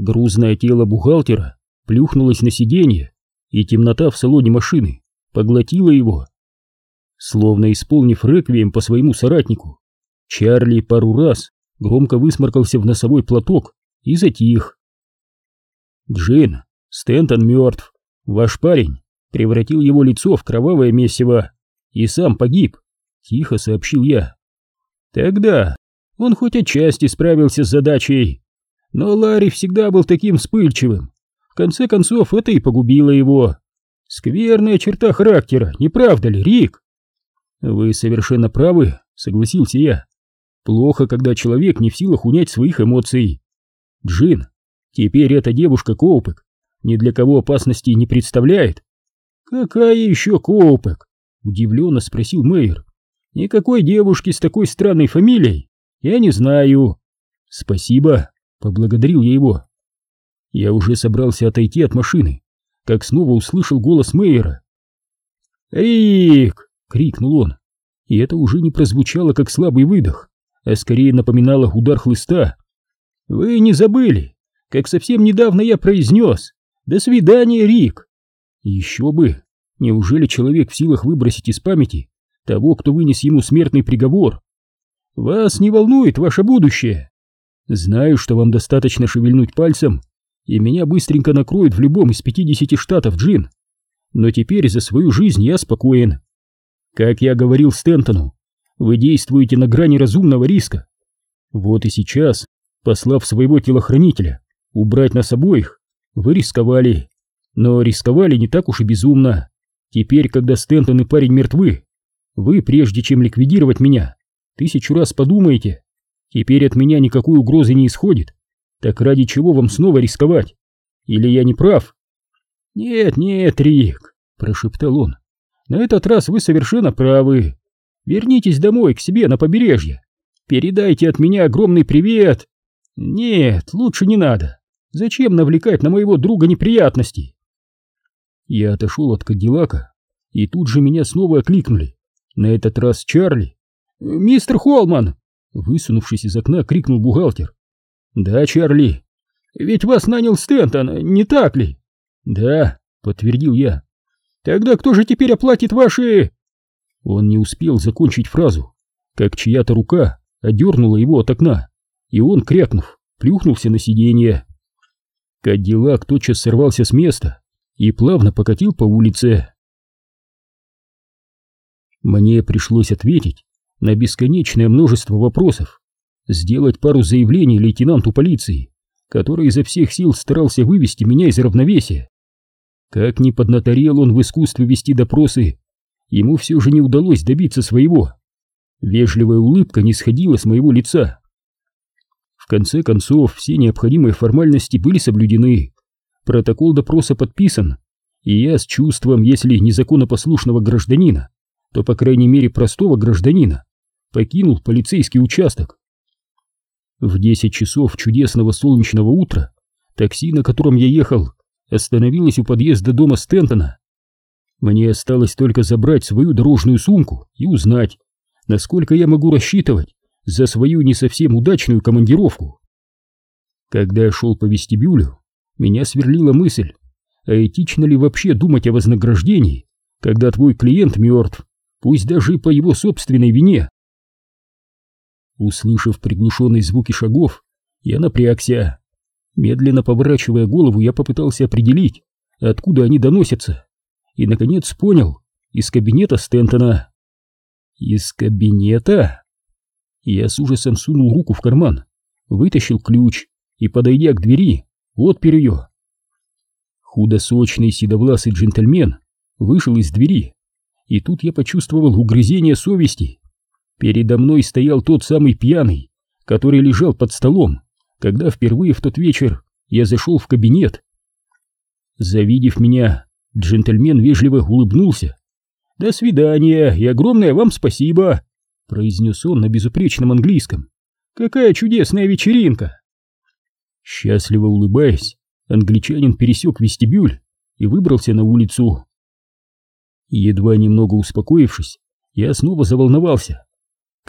Грузное тело бухгалтера плюхнулось на сиденье, и темнота в салоне машины поглотила его. Словно исполнив реквием по своему соратнику, Чарли пару раз громко высморкался в носовой платок и затих. «Джин, Стентон мертв. Ваш парень превратил его лицо в кровавое месиво и сам погиб», — тихо сообщил я. «Тогда он хоть отчасти справился с задачей, но Ларри всегда был таким вспыльчивым. В конце концов, это и погубило его. Скверная черта характера, не правда ли, Рик?» «Вы совершенно правы», — согласился я. «Плохо, когда человек не в силах унять своих эмоций. Джин, теперь эта девушка Коупек ни для кого опасности не представляет». «Какая еще Коупек?» — удивленно спросил Мэйр. «Никакой девушки с такой странной фамилией я не знаю». «Спасибо», — поблагодарил я его. Я уже собрался отойти от машины, как снова услышал голос Мэйера. «Рик!» — крикнул он. И это уже не прозвучало как слабый выдох, а скорее напоминало удар хлыста. «Вы не забыли, как совсем недавно я произнес «До свидания, Рик!» Еще бы! Неужели человек в силах выбросить из памяти того, кто вынес ему смертный приговор? Вас не волнует ваше будущее? Знаю, что вам достаточно шевельнуть пальцем, и меня быстренько накроют в любом из 50 штатов, Джин. Но теперь за свою жизнь я спокоен. Как я говорил Стентону, вы действуете на грани разумного риска. Вот и сейчас, послав своего телохранителя убрать нас обоих, вы рисковали. Но рисковали не так уж и безумно. Теперь, когда Стентон и парень мертвы, вы, прежде чем ликвидировать меня, тысячу раз подумаете. Теперь от меня никакой угрозы не исходит. Так ради чего вам снова рисковать? Или я не прав? Нет, нет, Рик, прошептал он. На этот раз вы совершенно правы. Вернитесь домой, к себе на побережье. Передайте от меня огромный привет. Нет, лучше не надо. Зачем навлекать на моего друга неприятности? Я отошел от Кадиллака, и тут же меня снова окликнули. На этот раз Чарли. «Мистер Холман!» Высунувшись из окна, крикнул бухгалтер. «Да, Чарли. Ведь вас нанял Стентон, не так ли?» «Да», — подтвердил я. Тогда кто же теперь оплатит ваши...» Он не успел закончить фразу, как чья-то рука одернула его от окна, и он, крякнув, плюхнулся на сиденье. Кадиллак тотчас сорвался с места и плавно покатил по улице. Мне пришлось ответить на бесконечное множество вопросов, сделать пару заявлений лейтенанту полиции, который изо всех сил старался вывести меня из равновесия. Как ни поднаторел он в искусстве вести допросы, ему все же не удалось добиться своего. Вежливая улыбка не сходила с моего лица. В конце концов, все необходимые формальности были соблюдены. Протокол допроса подписан, и я с чувством, если не законопослушного гражданина, то, по крайней мере, простого гражданина, покинул полицейский участок. В десять часов чудесного солнечного утра такси, на котором я ехал, остановилась у подъезда дома Стентона. Мне осталось только забрать свою дорожную сумку и узнать, насколько я могу рассчитывать за свою не совсем удачную командировку. Когда я шел по вестибюлю, меня сверлила мысль, а этично ли вообще думать о вознаграждении, когда твой клиент мертв, пусть даже и по его собственной вине. Услышав приглушенные звуки шагов, я напрягся. Медленно поворачивая голову, я попытался определить, откуда они доносятся, и, наконец, понял, из кабинета Стентона. Из кабинета? Я с ужасом сунул руку в карман, вытащил ключ и, подойдя к двери, отпер ее. Худосочный седовласый джентльмен вышел из двери, и тут я почувствовал угрызение совести. Передо мной стоял тот самый пьяный, который лежал под столом, когда впервые в тот вечер я зашел в кабинет. Завидев меня, джентльмен вежливо улыбнулся. «До свидания и огромное вам спасибо!» произнес он на безупречном английском. «Какая чудесная вечеринка!» Счастливо улыбаясь, англичанин пересек вестибюль и выбрался на улицу. Едва немного успокоившись, я снова заволновался.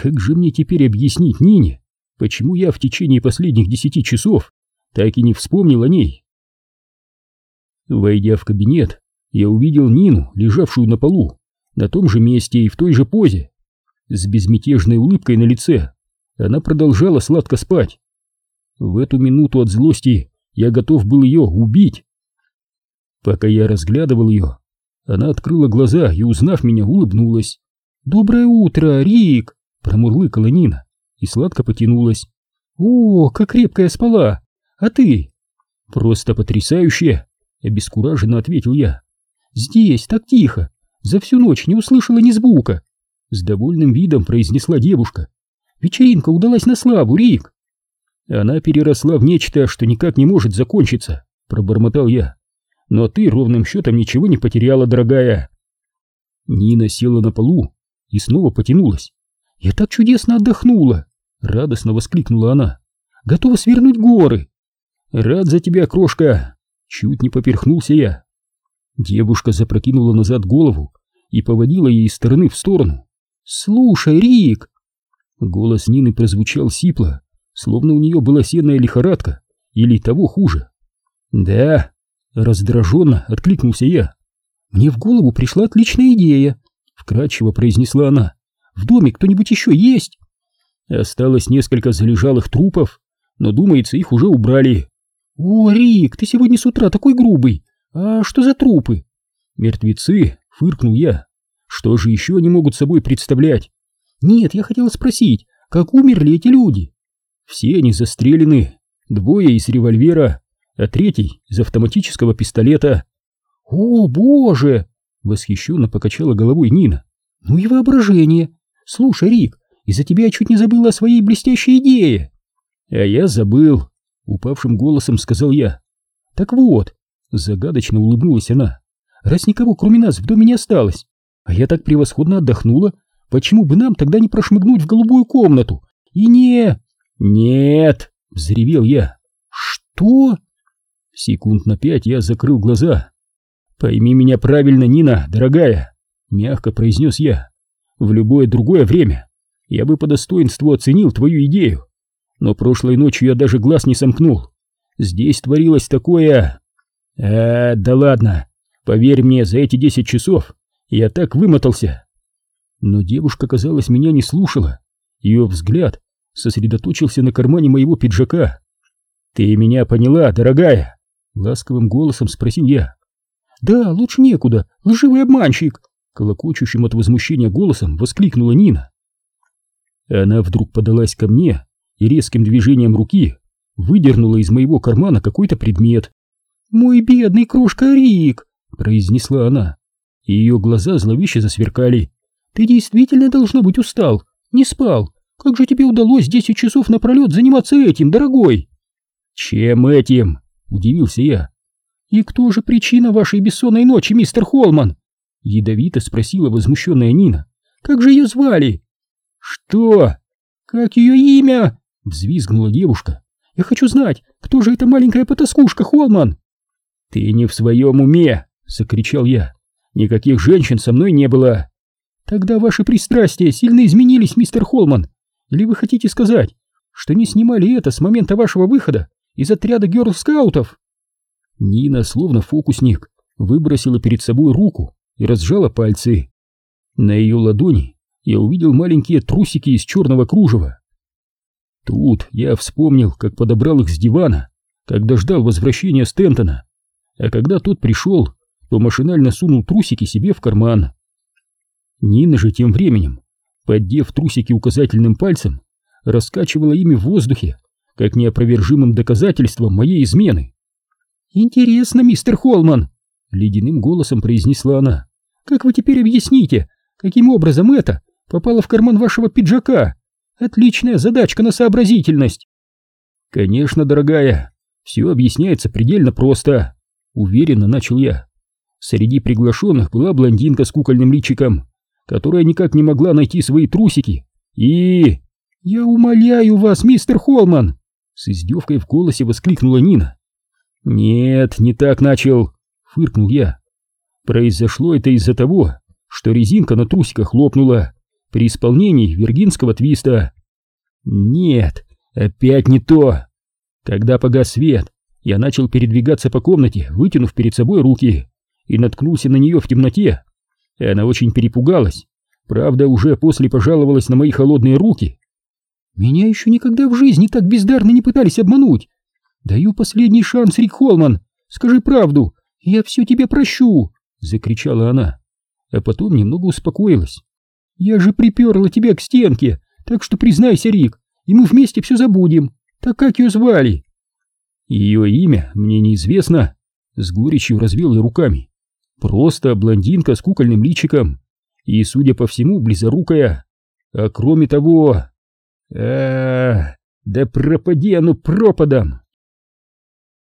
Как же мне теперь объяснить Нине, почему я в течение последних десяти часов так и не вспомнил о ней. Войдя в кабинет, я увидел Нину, лежавшую на полу, на том же месте и в той же позе. С безмятежной улыбкой на лице она продолжала сладко спать. В эту минуту от злости я готов был ее убить. Пока я разглядывал ее, она открыла глаза и, узнав меня, улыбнулась. «Доброе утро, Рик!» — промурлыкала Нина и сладко потянулась. «О, как крепко я спала! А ты?» «Просто потрясающе!» — обескураженно ответил я. «Здесь так тихо! За всю ночь не услышала ни звука!» С довольным видом произнесла девушка. «Вечеринка удалась на славу, Рик!» Она переросла в нечто, что никак не может закончиться, пробормотал я. Но ты ровным счетом ничего не потеряла, дорогая. Нина села на полу и снова потянулась. Я так чудесно отдохнула, радостно воскликнула она. Готова свернуть горы. Рад за тебя, крошка. Чуть не поперхнулся я. Девушка запрокинула назад голову и поводила ей из стороны в сторону. «Слушай, Рик!» Голос Нины прозвучал сипло, словно у нее была сенная лихорадка, или того хуже. «Да», — раздраженно откликнулся я. «Мне в голову пришла отличная идея», — вкратчиво произнесла она. «В доме кто-нибудь еще есть?» Осталось несколько залежалых трупов, но, думается, их уже убрали. «О, Рик, ты сегодня с утра такой грубый! А что за трупы?» «Мертвецы», — фыркнул я. «Что же еще они могут собой представлять?» «Нет, я хотела спросить, как умерли эти люди?» Все они застрелены, двое из револьвера, а третий из автоматического пистолета. «О, боже!» — восхищенно покачала головой Нина. «Ну и воображение! Слушай, Рик, из-за тебя я чуть не забыла о своей блестящей идее!» «А я забыл!» — упавшим голосом сказал я. «Так вот!» — загадочно улыбнулась она. «Раз никого кроме нас в доме не осталось, а я так превосходно отдохнула, почему бы нам тогда не прошмыгнуть в голубую комнату и не...» «Нет!» — взревел я. «Что?» Секунд на пять я закрыл глаза. «Пойми меня правильно, Нина, дорогая!» — мягко произнес я. «В любое другое время я бы по достоинству оценил твою идею, но прошлой ночью я даже глаз не сомкнул. Здесь творилось такое... А, да ладно, поверь мне, за эти десять часов я так вымотался. Но девушка, казалось, меня не слушала. Ее взгляд сосредоточился на кармане моего пиджака. «Ты меня поняла, дорогая?» — ласковым голосом спросил я. «Да, лучше некуда, лживый обманщик!» — колокочущим от возмущения голосом воскликнула Нина. Она вдруг подалась ко мне и резким движением руки выдернула из моего кармана какой-то предмет. «Мой бедный крошка Рик!» — произнесла она. Ее глаза зловеще засверкали. «Ты действительно, должно быть, устал, не спал, как же тебе удалось десять часов напролет заниматься этим, дорогой? Чем этим? Удивился я. И кто же причина вашей бессонной ночи, мистер Холман? Ядовито спросила возмущенная Нина. Как же ее звали? Что? Как ее имя? Взвизгнула девушка. Я хочу знать, кто же эта маленькая потаскушка, Холман? Ты не в своем уме, закричал я. Никаких женщин со мной не было. Тогда ваши пристрастия сильно изменились, мистер Холман. Или вы хотите сказать, что не снимали это с момента вашего выхода из отряда герл-скаутов?» Нина, словно фокусник, выбросила перед собой руку и разжала пальцы. На ее ладони я увидел маленькие трусики из черного кружева. Тут я вспомнил, как подобрал их с дивана, когда ждал возвращения Стентона, а когда тот пришел, то машинально сунул трусики себе в карман. Нина же тем временем поддев трусики указательным пальцем, раскачивала ими в воздухе, как неопровержимым доказательством моей измены. «Интересно, мистер Холман!» — ледяным голосом произнесла она. «Как вы теперь объясните, каким образом это попало в карман вашего пиджака? Отличная задачка на сообразительность!» «Конечно, дорогая, все объясняется предельно просто», — уверенно начал я. Среди приглашенных была блондинка с кукольным личиком, которая никак не могла найти свои трусики, и... «Я умоляю вас, мистер Холман!» С издевкой в голосе воскликнула Нина. «Нет, не так начал», — фыркнул я. «Произошло это из-за того, что резинка на трусиках лопнула при исполнении виргинского твиста». «Нет, опять не то!» Когда погас свет, я начал передвигаться по комнате, вытянув перед собой руки, и наткнулся на нее в темноте. Она очень перепугалась, правда, уже после пожаловалась на мои холодные руки. Меня еще никогда в жизни так бездарно не пытались обмануть. Даю последний шанс, Рик Холман, скажи правду, я все тебе прощу, закричала она, а потом немного успокоилась. Я же приперла тебя к стенке, так что признайся, Рик, и мы вместе все забудем. Так как ее звали? Ее имя мне неизвестно, с горечью развел я руками. Просто блондинка с кукольным личиком и, судя по всему, близорукая. А кроме того... а, -а, -а да пропади оно пропадом!